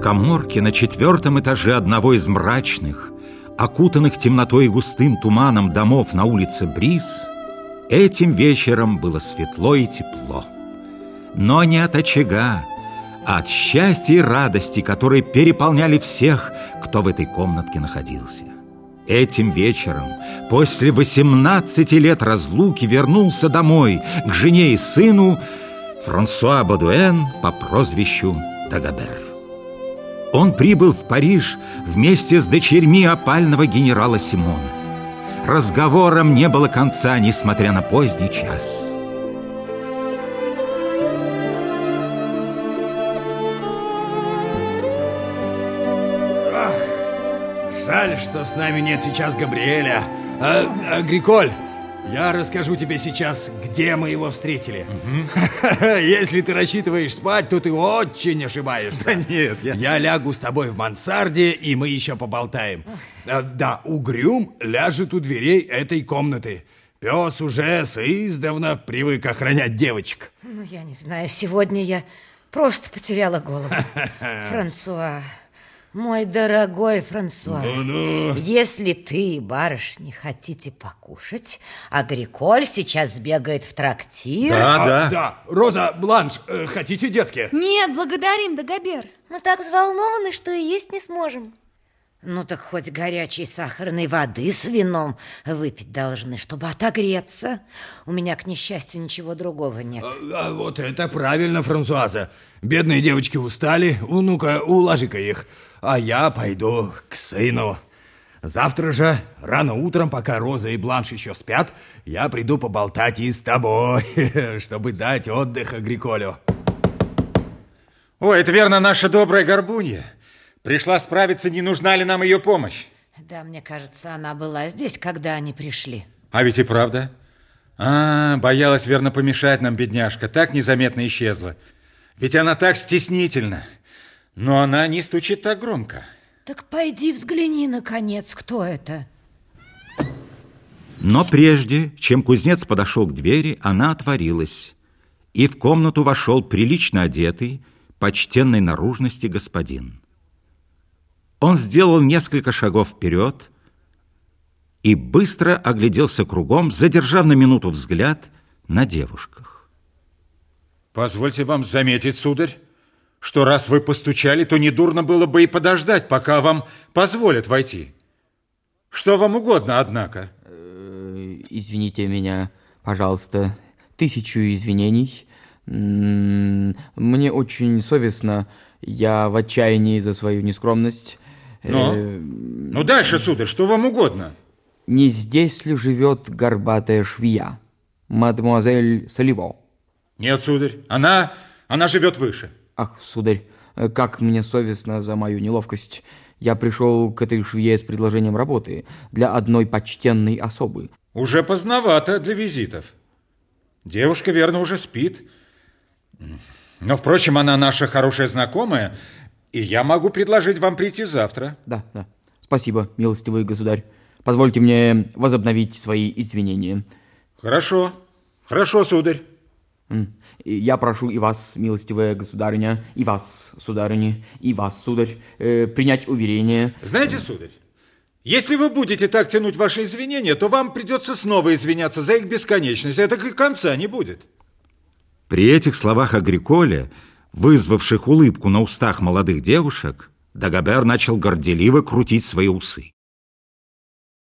В коморке на четвертом этаже одного из мрачных, окутанных темнотой и густым туманом домов на улице Бриз, этим вечером было светло и тепло. Но не от очага, а от счастья и радости, которые переполняли всех, кто в этой комнатке находился. Этим вечером, после 18 лет разлуки, вернулся домой к жене и сыну Франсуа Бадуэн по прозвищу Дагабер. Он прибыл в Париж вместе с дочерьми опального генерала Симона. Разговорам не было конца, несмотря на поздний час. Жаль, что с нами нет сейчас Габриэля. А, а, Гриколь, я расскажу тебе сейчас, где мы его встретили. Угу. Если ты рассчитываешь спать, то ты очень ошибаешься. Да нет, я... Я лягу с тобой в мансарде, и мы еще поболтаем. А, да, Угрюм ляжет у дверей этой комнаты. Пес уже с издавна привык охранять девочек. Ну, я не знаю, сегодня я просто потеряла голову. Франсуа, мой дорогой Франсуа, Ну-ну. если ты, барышни, хотите покушать, Агриколь сейчас сбегает в трактир. Да, А, да. да. Роза, Бланш, э, хотите, детки? Нет, благодарим, Дагобер. Мы так взволнованы, что и есть не сможем. Ну так хоть горячей сахарной воды с вином выпить должны, чтобы отогреться. У меня, к несчастью, ничего другого нет. А, а вот это правильно, Франсуаза. Бедные девочки устали. Ну-ка, уложи-ка их. А я пойду к сыну. Завтра же, рано утром, пока Роза и Бланш еще спят, я приду поболтать и с тобой, чтобы дать отдых Агриколю. Ой, это верно наша добрая горбунья. Пришла справиться, не нужна ли нам ее помощь. Да, мне кажется, она была здесь, когда они пришли. А ведь и правда. А, боялась верно помешать нам, бедняжка. Так незаметно исчезла. Ведь она так стеснительна. Но она не стучит так громко. Так пойди взгляни, наконец, кто это. Но прежде, чем кузнец подошел к двери, она отворилась, и в комнату вошел прилично одетый, почтенной наружности господин. Он сделал несколько шагов вперед и быстро огляделся кругом, задержав на минуту взгляд на девушках. Позвольте вам заметить, сударь, что раз вы постучали, то недурно было бы и подождать, пока вам позволят войти. Что вам угодно, однако. Извините меня, пожалуйста. Тысячу извинений. Мне очень совестно. Я в отчаянии за свою нескромность. Но? Э, Ну, дальше, сударь, что вам угодно. Не здесь ли живет горбатая швея? Мадемуазель Соливо. Нет, сударь, она, она живет выше. Ах, сударь, э, как мне совестно за мою неловкость. Я пришел к этой швее с предложением работы для одной почтенной особы. Уже поздновато для визитов. Девушка, верно, уже спит. Но, впрочем, она наша хорошая знакомая, и я могу предложить вам прийти завтра. Да, да. Спасибо, милостивый государь. Позвольте мне возобновить свои извинения. Хорошо, хорошо, сударь. Я прошу и вас, милостивая государыня, и вас, сударыня, и вас, сударь, э, принять уверение. Знаете, сударь, если вы будете так тянуть ваши извинения, то вам придется снова извиняться за их бесконечность. Это и конца не будет. При этих словах Агриколе, вызвавших улыбку на устах молодых девушек, Дагобер начал горделиво крутить свои усы.